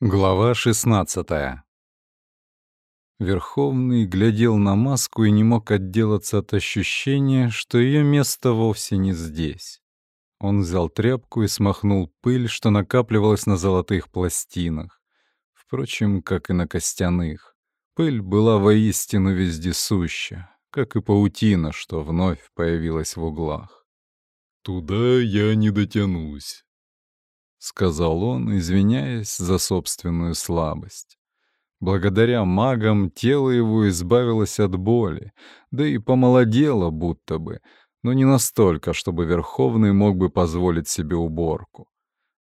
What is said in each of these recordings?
Глава 16 Верховный глядел на маску и не мог отделаться от ощущения, что ее место вовсе не здесь. Он взял тряпку и смахнул пыль, что накапливалась на золотых пластинах. Впрочем, как и на костяных. Пыль была воистину вездесуща, как и паутина, что вновь появилась в углах. «Туда я не дотянусь», — сказал он, извиняясь за собственную слабость. Благодаря магам тело его избавилось от боли, да и помолодело будто бы, но не настолько, чтобы Верховный мог бы позволить себе уборку.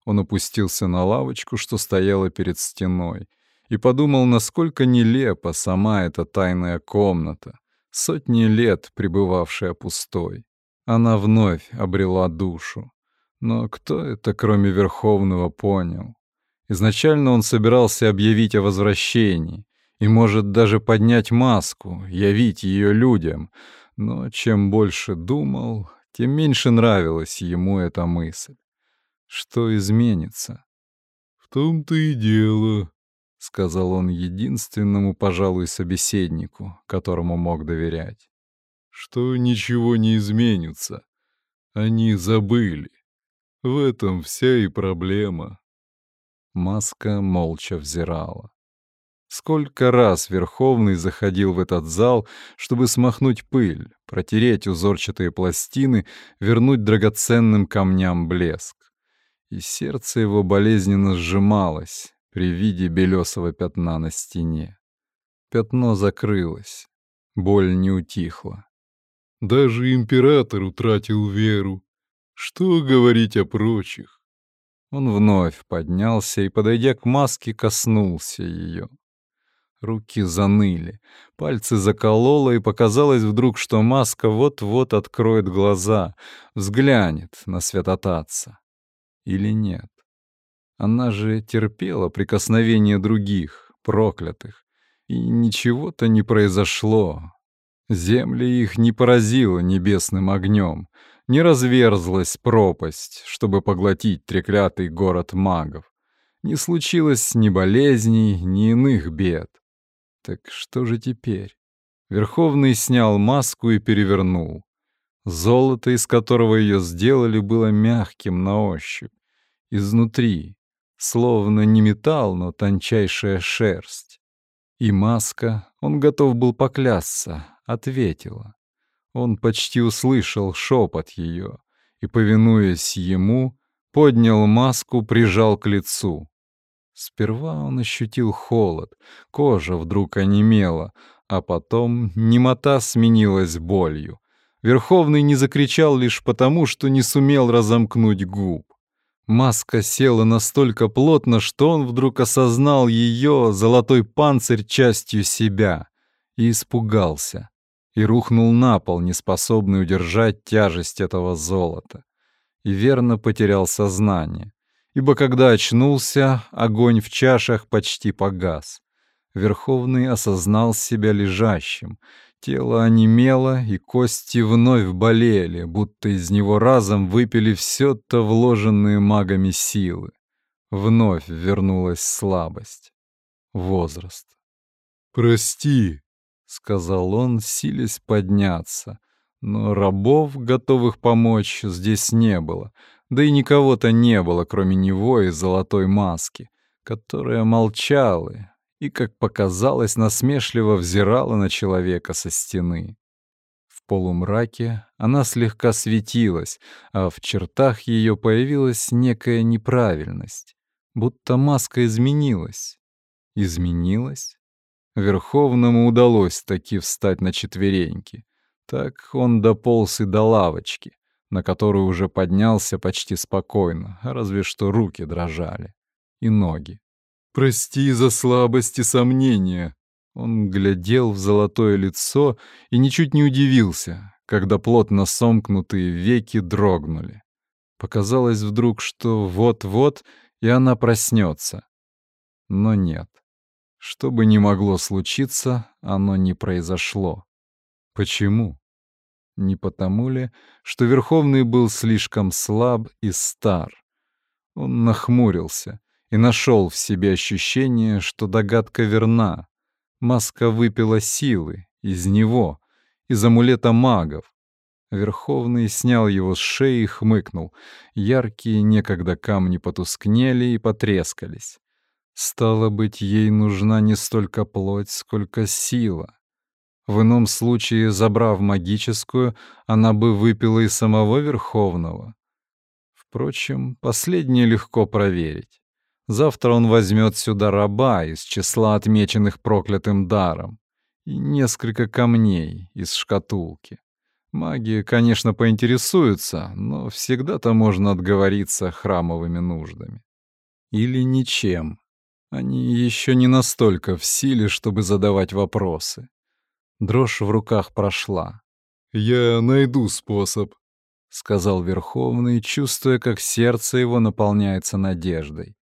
Он опустился на лавочку, что стояла перед стеной, и подумал, насколько нелепа сама эта тайная комната, сотни лет пребывавшая пустой. Она вновь обрела душу. Но кто это, кроме Верховного, понял? Изначально он собирался объявить о возвращении и, может, даже поднять маску, явить ее людям. Но чем больше думал, тем меньше нравилась ему эта мысль. Что изменится? «В том-то и дело», — сказал он единственному, пожалуй, собеседнику, которому мог доверять. «Что ничего не изменится. Они забыли. В этом вся и проблема. Маска молча взирала. Сколько раз Верховный заходил в этот зал, чтобы смахнуть пыль, протереть узорчатые пластины, вернуть драгоценным камням блеск. И сердце его болезненно сжималось при виде белесого пятна на стене. Пятно закрылось, боль не утихла. Даже император утратил веру, что говорить о прочих? Он вновь поднялся и, подойдя к маске, коснулся ее. Руки заныли, пальцы закололо, и показалось вдруг, что маска вот-вот откроет глаза, взглянет на святотатца. Или нет? Она же терпела прикосновение других, проклятых, и ничего-то не произошло. Земли их не поразило небесным огнем, не разверзлась пропасть, чтобы поглотить треклятый город магов. Не случилось ни болезней, ни иных бед. Так что же теперь? Верховный снял маску и перевернул. Золото, из которого ее сделали, было мягким на ощупь. Изнутри, словно не металл, но тончайшая шерсть. И маска, он готов был поклясться, ответила. Он почти услышал шепот ее и, повинуясь ему, поднял маску, прижал к лицу. Сперва он ощутил холод, кожа вдруг онемела, а потом немота сменилась болью. Верховный не закричал лишь потому, что не сумел разомкнуть губ. Маска села настолько плотно, что он вдруг осознал ее, золотой панцирь, частью себя, и испугался и рухнул на пол, неспособный удержать тяжесть этого золота. И верно потерял сознание, ибо когда очнулся, огонь в чашах почти погас. Верховный осознал себя лежащим, тело онемело, и кости вновь болели, будто из него разом выпили все то вложенные магами силы. Вновь вернулась слабость. Возраст. «Прости», — сказал он, силясь подняться. Но рабов, готовых помочь, здесь не было. Да и никого-то не было, кроме него и золотой маски, которая молчала и, как показалось, насмешливо взирала на человека со стены. В полумраке она слегка светилась, а в чертах ее появилась некая неправильность, будто маска изменилась. Изменилась? Верховному удалось таки встать на четвереньки. Так он дополз и до лавочки, на которую уже поднялся почти спокойно, разве что руки дрожали. И ноги. «Прости за слабость и сомнения». Он глядел в золотое лицо и ничуть не удивился, когда плотно сомкнутые веки дрогнули. Показалось вдруг, что вот-вот и она проснется. Но нет. Что бы ни могло случиться, оно не произошло. Почему? Не потому ли, что Верховный был слишком слаб и стар? Он нахмурился и нашел в себе ощущение, что догадка верна. Маска выпила силы из него, из амулета магов. Верховный снял его с шеи и хмыкнул. Яркие некогда камни потускнели и потрескались. Стало быть, ей нужна не столько плоть, сколько сила. В ином случае, забрав магическую, она бы выпила и самого Верховного. Впрочем, последнее легко проверить. Завтра он возьмет сюда раба из числа отмеченных проклятым даром и несколько камней из шкатулки. Маги, конечно, поинтересуются, но всегда-то можно отговориться храмовыми нуждами. Или ничем. Они еще не настолько в силе, чтобы задавать вопросы. Дрожь в руках прошла. «Я найду способ», — сказал Верховный, чувствуя, как сердце его наполняется надеждой.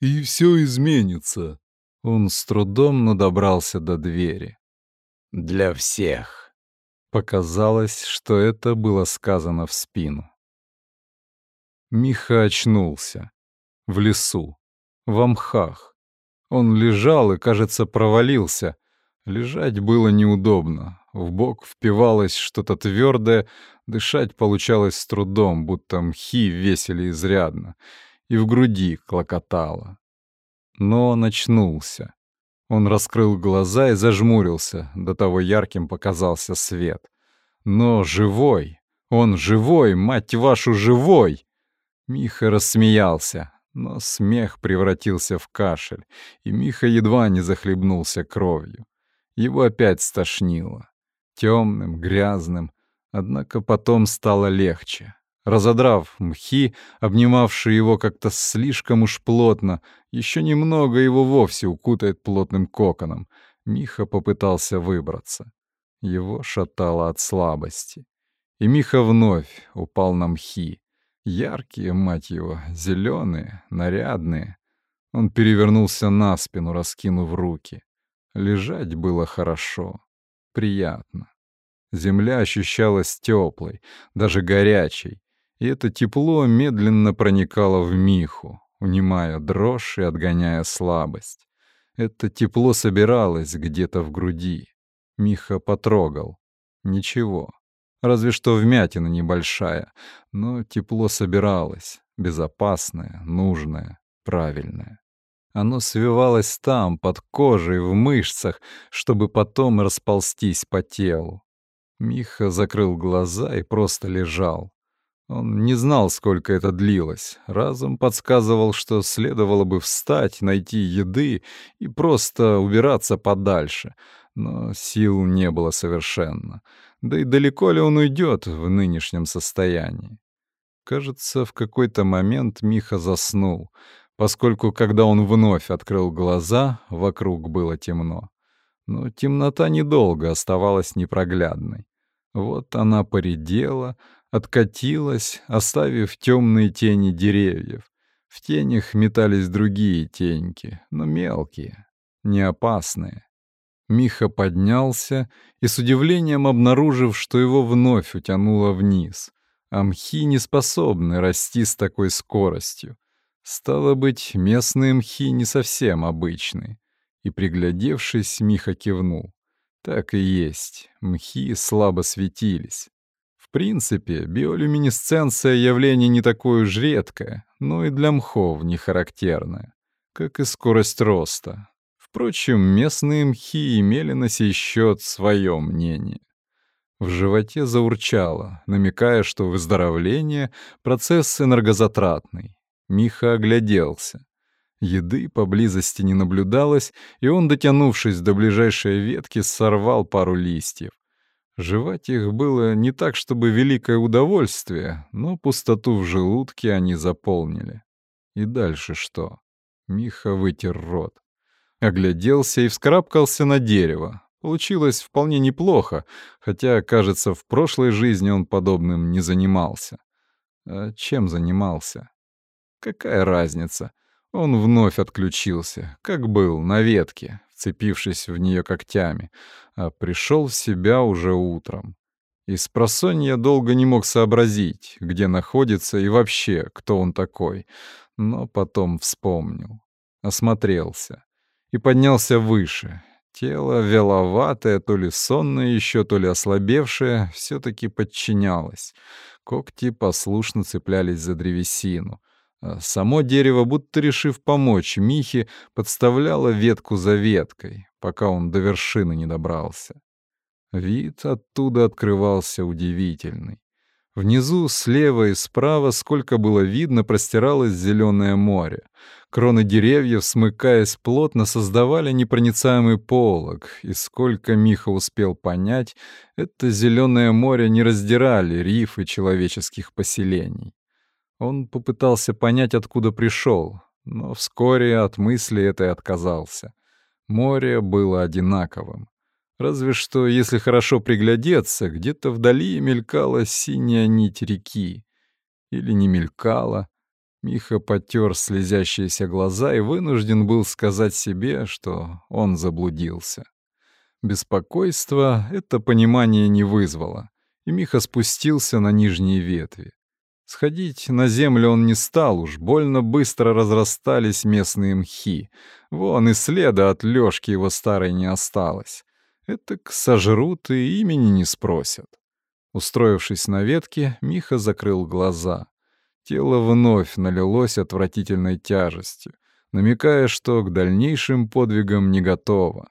«И все изменится». Он с трудом, но добрался до двери. «Для всех». Показалось, что это было сказано в спину. Миха очнулся. В лесу. В амхах. Он лежал и, кажется, провалился. Лежать было неудобно. В бок впивалось что-то твердое, дышать получалось с трудом, будто мхи весили изрядно, и в груди клокотало. Но он очнулся. Он раскрыл глаза и зажмурился, до того ярким показался свет. Но живой! Он живой, мать вашу, живой! Миха рассмеялся, но смех превратился в кашель, и Миха едва не захлебнулся кровью. Его опять стошнило. Темным, грязным, однако потом стало легче. Разодрав мхи, обнимавшие его как-то слишком уж плотно, еще немного его вовсе укутает плотным коконом, Миха попытался выбраться. Его шатало от слабости. И Миха вновь упал на мхи. Яркие, мать его, зеленые, нарядные. Он перевернулся на спину, раскинув руки. Лежать было хорошо, приятно. Земля ощущалась теплой, даже горячей, и это тепло медленно проникало в Миху, унимая дрожь и отгоняя слабость. Это тепло собиралось где-то в груди. Миха потрогал. Ничего. Разве что вмятина небольшая, но тепло собиралось, безопасное, нужное, правильное. Оно свивалось там, под кожей, в мышцах, чтобы потом расползтись по телу. Миха закрыл глаза и просто лежал. Он не знал, сколько это длилось. Разум подсказывал, что следовало бы встать, найти еды и просто убираться подальше. Но сил не было совершенно. Да и далеко ли он уйдет в нынешнем состоянии? Кажется, в какой-то момент Миха заснул, поскольку, когда он вновь открыл глаза, вокруг было темно. Но темнота недолго оставалась непроглядной. Вот она поредела, откатилась, оставив темные тени деревьев. В тенях метались другие теньки, но мелкие, не опасные. Миха поднялся и с удивлением обнаружив, что его вновь утянуло вниз. А мхи не способны расти с такой скоростью. Стало быть, местные мхи не совсем обычные. И, приглядевшись, Миха кивнул. Так и есть, мхи слабо светились. В принципе, биолюминесценция — явление не такое уж редкое, но и для мхов не характерное, как и скорость роста, Впрочем, местные мхи имели на сей счет свое мнение. В животе заурчало, намекая, что выздоровление — процесс энергозатратный. Миха огляделся. Еды поблизости не наблюдалось, и он, дотянувшись до ближайшей ветки, сорвал пару листьев. Жевать их было не так, чтобы великое удовольствие, но пустоту в желудке они заполнили. И дальше что? Миха вытер рот. Огляделся и вскарабкался на дерево. Получилось вполне неплохо, хотя, кажется, в прошлой жизни он подобным не занимался. А чем занимался? Какая разница? Он вновь отключился, как был, на ветке, вцепившись в нее когтями, а пришел в себя уже утром. Из просонья долго не мог сообразить, где находится и вообще, кто он такой. но потом вспомнил. Осмотрелся и поднялся выше. Тело веловатое, то ли сонное еще, то ли ослабевшее, все таки подчинялось. Когти послушно цеплялись за древесину. А само дерево, будто решив помочь Михе, подставляло ветку за веткой, пока он до вершины не добрался. Вид оттуда открывался удивительный. Внизу, слева и справа, сколько было видно, простиралось зеленое море. Кроны деревьев, смыкаясь плотно, создавали непроницаемый полог, и сколько Миха успел понять, это зеленое море не раздирали рифы человеческих поселений. Он попытался понять, откуда пришел, но вскоре от мысли этой отказался. Море было одинаковым. Разве что, если хорошо приглядеться, где-то вдали мелькала синяя нить реки. Или не мелькала. Миха потер слезящиеся глаза и вынужден был сказать себе, что он заблудился. Беспокойство это понимание не вызвало, и Миха спустился на нижние ветви. Сходить на землю он не стал, уж больно быстро разрастались местные мхи. Вон и следа от Лёшки его старой не осталось. Этак сожрут и имени не спросят. Устроившись на ветке, Миха закрыл глаза. Тело вновь налилось отвратительной тяжестью, намекая, что к дальнейшим подвигам не готово.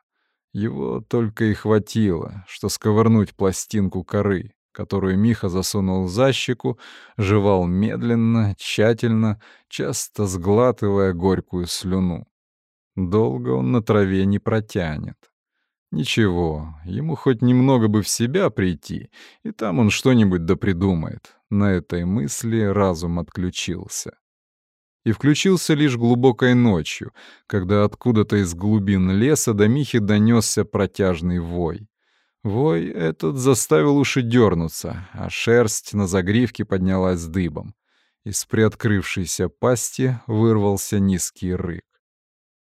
Его только и хватило, что сковырнуть пластинку коры, которую Миха засунул за щеку, жевал медленно, тщательно, часто сглатывая горькую слюну. Долго он на траве не протянет. Ничего, ему хоть немного бы в себя прийти, и там он что-нибудь допридумает. На этой мысли разум отключился. И включился лишь глубокой ночью, когда откуда-то из глубин леса до Михи донесся протяжный вой. Вой этот заставил уши дернуться, а шерсть на загривке поднялась дыбом. Из приоткрывшейся пасти вырвался низкий рык.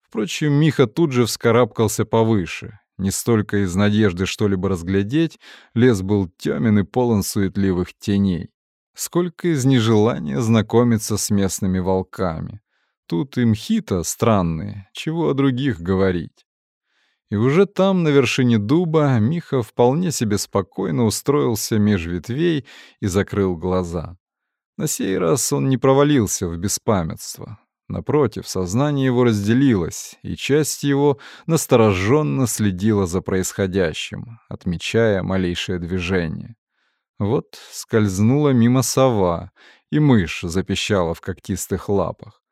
Впрочем, Миха тут же вскарабкался повыше не столько из надежды что-либо разглядеть, лес был тёмен и полон суетливых теней, сколько из нежелания знакомиться с местными волками. Тут им хито странные, чего о других говорить. И уже там, на вершине дуба, Миха вполне себе спокойно устроился меж ветвей и закрыл глаза. На сей раз он не провалился в беспамятство. Напротив, сознание его разделилось, и часть его настороженно следила за происходящим, отмечая малейшее движение. Вот скользнула мимо сова, и мышь запищала в когтистых лапах.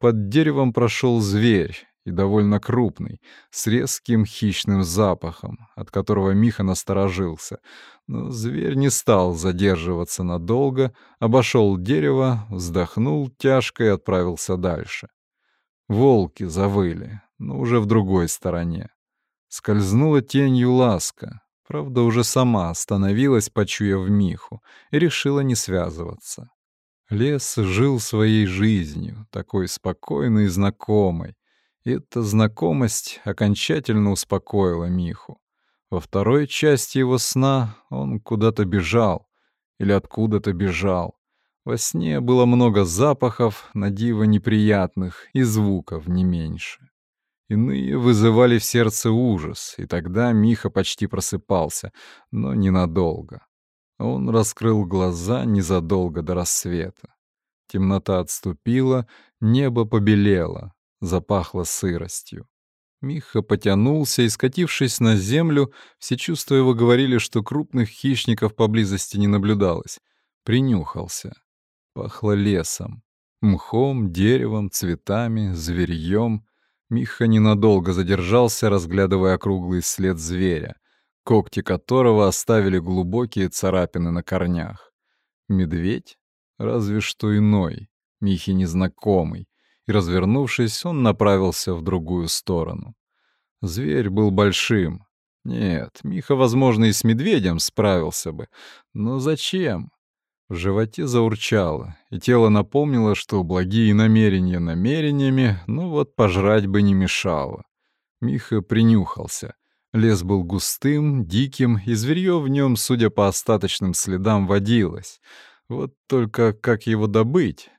Под деревом прошел зверь, и довольно крупный, с резким хищным запахом, от которого Миха насторожился. Но зверь не стал задерживаться надолго, обошел дерево, вздохнул тяжко и отправился дальше. Волки завыли, но уже в другой стороне. Скользнула тенью ласка, правда, уже сама остановилась, почуяв Миху, и решила не связываться. Лес жил своей жизнью, такой спокойной и знакомой, эта знакомость окончательно успокоила Миху. Во второй части его сна он куда-то бежал или откуда-то бежал. Во сне было много запахов, на диво неприятных, и звуков не меньше. Иные вызывали в сердце ужас, и тогда Миха почти просыпался, но ненадолго. Он раскрыл глаза незадолго до рассвета. Темнота отступила, небо побелело, запахло сыростью. Миха потянулся и, скатившись на землю, все чувства его говорили, что крупных хищников поблизости не наблюдалось. Принюхался. Пахло лесом. Мхом, деревом, цветами, зверьем. Миха ненадолго задержался, разглядывая круглый след зверя, когти которого оставили глубокие царапины на корнях. Медведь? Разве что иной, Михе незнакомый, и, развернувшись, он направился в другую сторону. Зверь был большим. Нет, Миха, возможно, и с медведем справился бы. Но зачем? В животе заурчало, и тело напомнило, что благие намерения намерениями, но вот пожрать бы не мешало. Миха принюхался. Лес был густым, диким, и зверье в нем, судя по остаточным следам, водилось. Вот только как его добыть?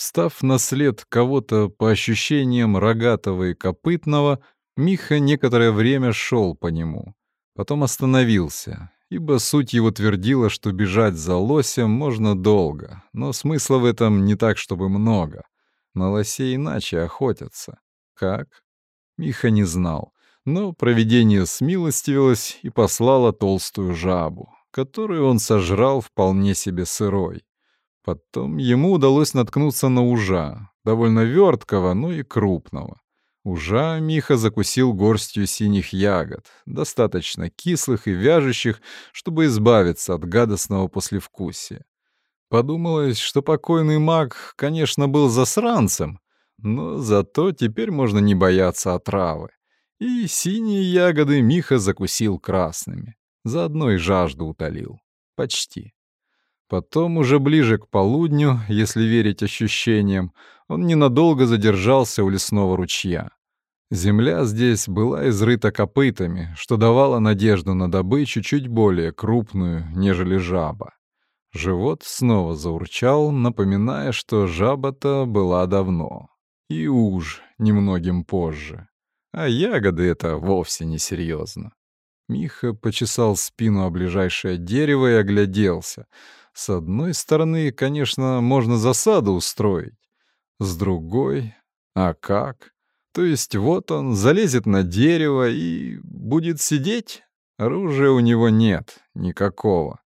Встав на след кого-то по ощущениям рогатого и копытного, Миха некоторое время шел по нему. Потом остановился, ибо суть его твердила, что бежать за лосем можно долго, но смысла в этом не так, чтобы много. На лосе иначе охотятся. Как? Миха не знал, но провидение смилостивилось и послало толстую жабу, которую он сожрал вполне себе сырой. Потом ему удалось наткнуться на ужа, довольно верткого, но и крупного. Ужа Миха закусил горстью синих ягод, достаточно кислых и вяжущих, чтобы избавиться от гадостного послевкусия. Подумалось, что покойный маг, конечно, был засранцем, но зато теперь можно не бояться отравы. И синие ягоды Миха закусил красными. Заодно и жажду утолил. Почти. Потом, уже ближе к полудню, если верить ощущениям, он ненадолго задержался у лесного ручья. Земля здесь была изрыта копытами, что давало надежду на добычу чуть более крупную, нежели жаба. Живот снова заурчал, напоминая, что жаба-то была давно. И уж немногим позже. А ягоды — это вовсе не серьезно. Миха почесал спину о ближайшее дерево и огляделся — с одной стороны, конечно, можно засаду устроить. С другой... А как? То есть вот он залезет на дерево и будет сидеть? Оружия у него нет, никакого.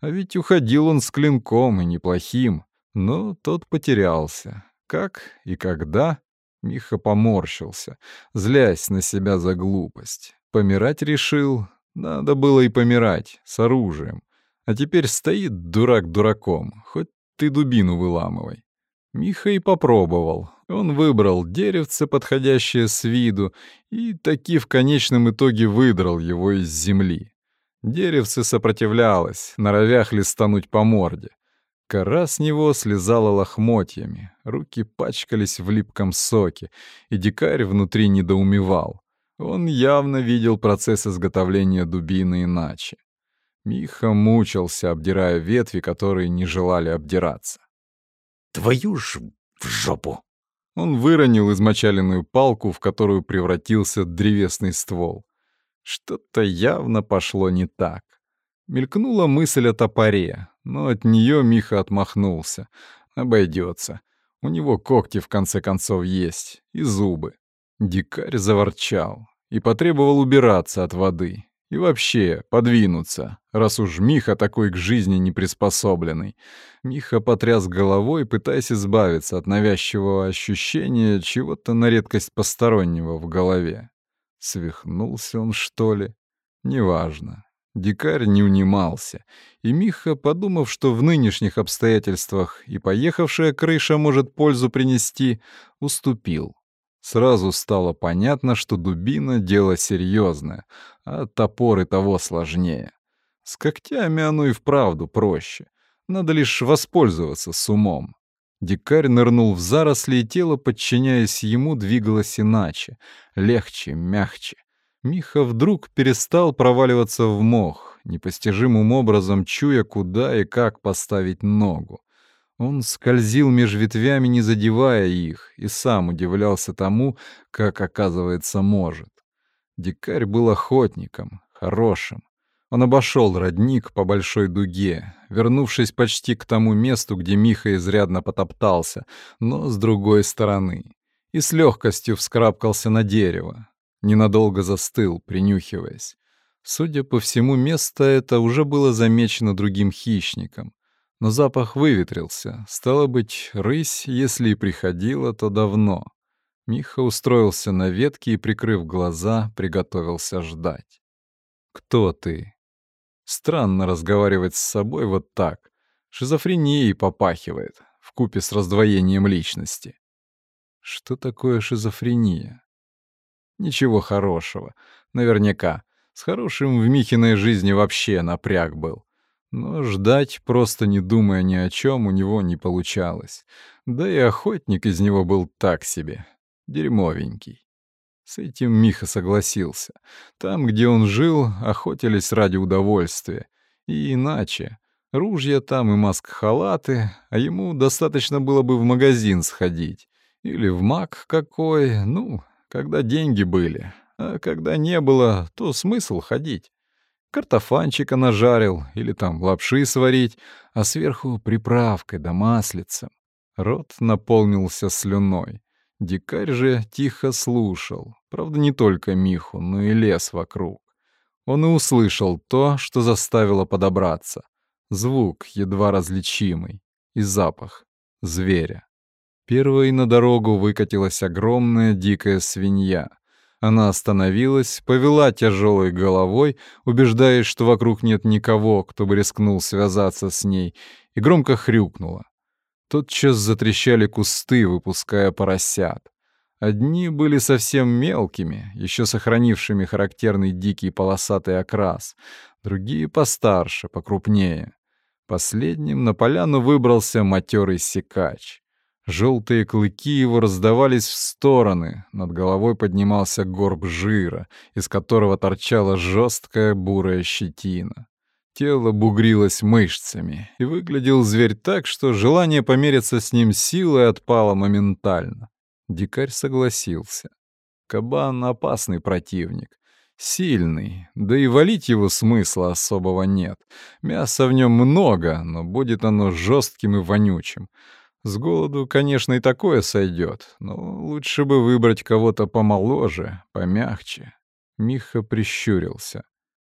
А ведь уходил он с клинком и неплохим, но тот потерялся. Как и когда? Миха поморщился, злясь на себя за глупость. Помирать решил. Надо было и помирать, с оружием. А теперь стоит дурак дураком, хоть ты дубину выламывай. Миха и попробовал. Он выбрал деревце, подходящее с виду, и таки в конечном итоге выдрал его из земли. Деревце сопротивлялось, норовя хлестануть по морде. Кора с него слезала лохмотьями, руки пачкались в липком соке, и дикарь внутри недоумевал. Он явно видел процесс изготовления дубины иначе. Миха мучился, обдирая ветви, которые не желали обдираться. «Твою ж в жопу!» Он выронил измочаленную палку, в которую превратился древесный ствол. Что-то явно пошло не так. Мелькнула мысль о топоре, но от нее Миха отмахнулся. Обойдется. У него когти в конце концов есть, и зубы. Дикарь заворчал и потребовал убираться от воды, и вообще, подвинуться, раз уж Миха такой к жизни не приспособленный. Миха потряс головой, пытаясь избавиться от навязчивого ощущения чего-то на редкость постороннего в голове. Свихнулся он, что ли? Неважно. Дикарь не унимался, и Миха, подумав, что в нынешних обстоятельствах и поехавшая крыша может пользу принести, уступил. Сразу стало понятно, что дубина — дело серьезное, а топор и того сложнее. С когтями оно и вправду проще. Надо лишь воспользоваться с умом. Дикарь нырнул в заросли, и тело, подчиняясь ему, двигалось иначе, легче, мягче. Миха вдруг перестал проваливаться в мох, непостижимым образом чуя, куда и как поставить ногу. Он скользил меж ветвями, не задевая их, и сам удивлялся тому, как, оказывается, может. Дикарь был охотником, хорошим. Он обошел родник по большой дуге, вернувшись почти к тому месту, где Миха изрядно потоптался, но с другой стороны, и с легкостью вскарабкался на дерево. Ненадолго застыл, принюхиваясь. Судя по всему, место это уже было замечено другим хищником. Но запах выветрился. Стало быть, рысь, если и приходила, то давно. Миха устроился на ветке и, прикрыв глаза, приготовился ждать. «Кто ты?» Странно разговаривать с собой вот так. Шизофренией попахивает, в купе с раздвоением личности. Что такое шизофрения? Ничего хорошего. Наверняка. С хорошим в Михиной жизни вообще напряг был. Но ждать, просто не думая ни о чем, у него не получалось. Да и охотник из него был так себе, дерьмовенький. С этим Миха согласился. Там, где он жил, охотились ради удовольствия. И иначе. Ружья там и маск-халаты, а ему достаточно было бы в магазин сходить. Или в мак какой, ну, когда деньги были. А когда не было, то смысл ходить. Картофанчика нажарил или там лапши сварить, а сверху приправкой да маслицем. Рот наполнился слюной. Дикарь же тихо слушал. Правда, не только Миху, но и лес вокруг. Он и услышал то, что заставило подобраться. Звук, едва различимый, и запах зверя. Первой на дорогу выкатилась огромная дикая свинья. Она остановилась, повела тяжелой головой, убеждаясь, что вокруг нет никого, кто бы рискнул связаться с ней, и громко хрюкнула. Тотчас затрещали кусты, выпуская поросят. Одни были совсем мелкими, еще сохранившими характерный дикий полосатый окрас, другие постарше, покрупнее. Последним на поляну выбрался матерый секач. Желтые клыки его раздавались в стороны, над головой поднимался горб жира, из которого торчала жесткая бурая щетина. Тело бугрилось мышцами, и выглядел зверь так, что желание помериться с ним силой отпало моментально. Дикарь согласился. Кабан — опасный противник. Сильный, да и валить его смысла особого нет. Мяса в нем много, но будет оно жестким и вонючим. С голоду, конечно, и такое сойдет, но лучше бы выбрать кого-то помоложе, помягче. Миха прищурился.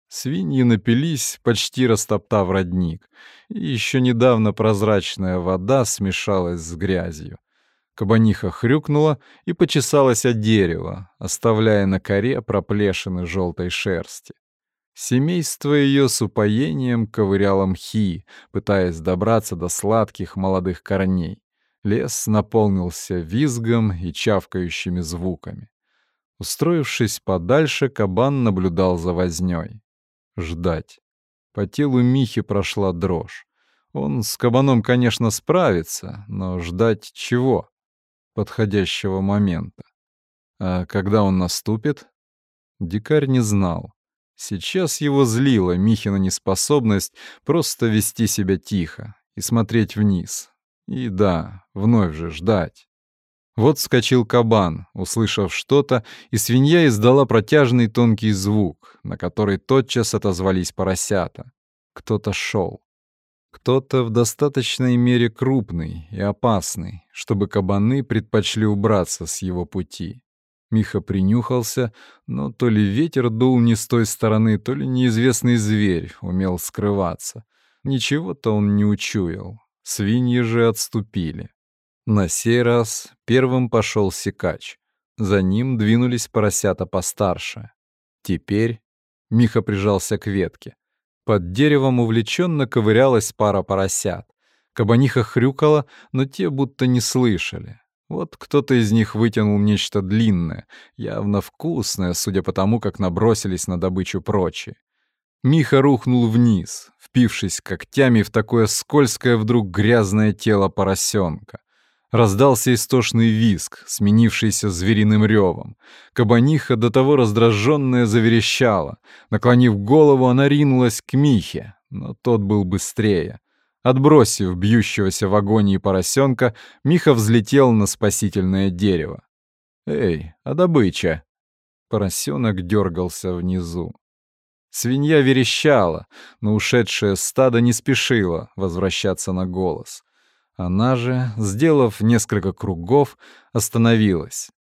Свиньи напились, почти растоптав родник, и еще недавно прозрачная вода смешалась с грязью. Кабаниха хрюкнула и почесалась от дерева, оставляя на коре проплешины желтой шерсти. Семейство ее с упоением ковыряло мхи, пытаясь добраться до сладких молодых корней. Лес наполнился визгом и чавкающими звуками. Устроившись подальше, кабан наблюдал за вознёй. Ждать. По телу Михи прошла дрожь. Он с кабаном, конечно, справится, но ждать чего? подходящего момента. А когда он наступит? Дикарь не знал. Сейчас его злила Михина неспособность просто вести себя тихо и смотреть вниз. И да, вновь же ждать. Вот вскочил кабан, услышав что-то, и свинья издала протяжный тонкий звук, на который тотчас отозвались поросята. Кто-то шел. Кто-то в достаточной мере крупный и опасный, чтобы кабаны предпочли убраться с его пути. Миха принюхался, но то ли ветер дул не с той стороны, то ли неизвестный зверь умел скрываться. Ничего-то он не учуял. Свиньи же отступили. На сей раз первым пошел секач. За ним двинулись поросята постарше. Теперь Миха прижался к ветке. Под деревом увлеченно ковырялась пара поросят. Кабаниха хрюкала, но те будто не слышали. Вот кто-то из них вытянул нечто длинное, явно вкусное, судя по тому, как набросились на добычу прочие. Миха рухнул вниз, впившись когтями в такое скользкое вдруг грязное тело поросенка. Раздался истошный визг, сменившийся звериным ревом. Кабаниха до того раздраженная заверещала. Наклонив голову, она ринулась к Михе, но тот был быстрее. Отбросив бьющегося в агонии поросенка, Миха взлетел на спасительное дерево. «Эй, а добыча?» Поросенок дергался внизу. Свинья верещала, но ушедшее стадо не спешило возвращаться на голос. Она же, сделав несколько кругов, остановилась.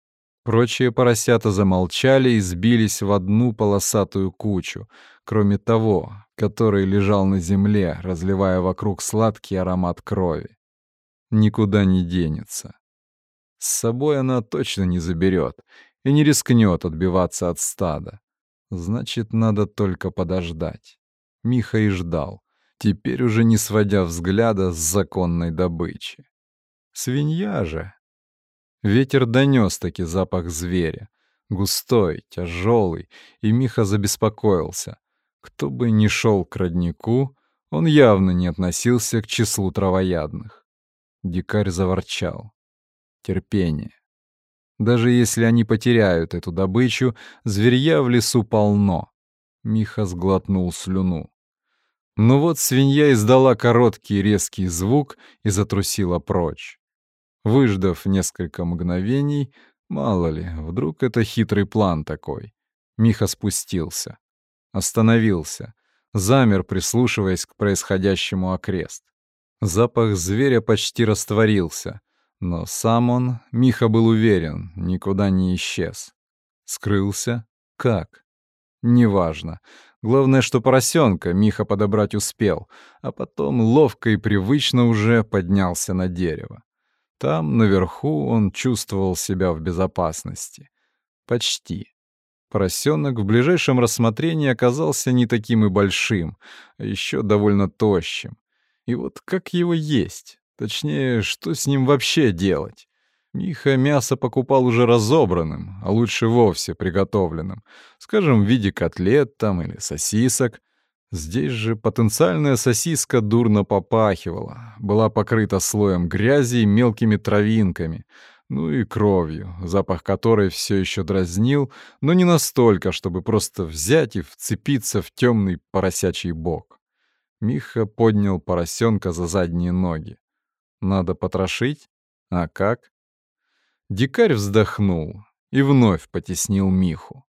Прочие поросята замолчали и сбились в одну полосатую кучу, кроме того, который лежал на земле, разливая вокруг сладкий аромат крови. Никуда не денется. С собой она точно не заберет и не рискнет отбиваться от стада. Значит, надо только подождать. Миха и ждал теперь уже не сводя взгляда с законной добычи. Свинья же. Ветер донес таки запах зверя. Густой, тяжелый, и Миха забеспокоился. Кто бы ни шел к роднику, он явно не относился к числу травоядных. Дикарь заворчал. Терпение. Даже если они потеряют эту добычу, зверья в лесу полно. Миха сглотнул слюну. Но вот свинья издала короткий резкий звук и затрусила прочь. Выждав несколько мгновений, мало ли, вдруг это хитрый план такой. Миха спустился. Остановился. Замер, прислушиваясь к происходящему окрест. Запах зверя почти растворился. Но сам он, Миха был уверен, никуда не исчез. Скрылся? Как? Неважно. Главное, что поросенка Миха подобрать успел, а потом ловко и привычно уже поднялся на дерево. Там, наверху, он чувствовал себя в безопасности. Почти. Поросенок в ближайшем рассмотрении оказался не таким и большим, а еще довольно тощим. И вот как его есть? Точнее, что с ним вообще делать? Миха мясо покупал уже разобранным, а лучше вовсе приготовленным, скажем, в виде котлет там или сосисок. Здесь же потенциальная сосиска дурно попахивала, была покрыта слоем грязи и мелкими травинками, ну и кровью, запах которой все еще дразнил, но не настолько, чтобы просто взять и вцепиться в темный поросячий бок. Миха поднял поросенка за задние ноги. Надо потрошить? А как? Дикарь вздохнул и вновь потеснил Миху.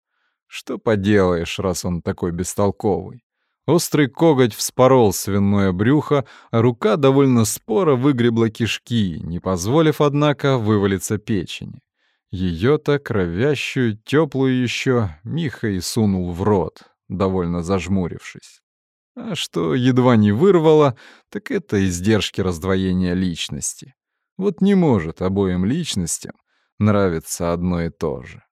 Что поделаешь, раз он такой бестолковый. Острый коготь вспорол свиное брюхо, а рука довольно споро выгребла кишки, не позволив, однако, вывалиться печени. Ее-то, кровящую, теплую еще, Миха и сунул в рот, довольно зажмурившись. А что едва не вырвало, так это издержки раздвоения личности. Вот не может обоим личностям нравится одно и то же.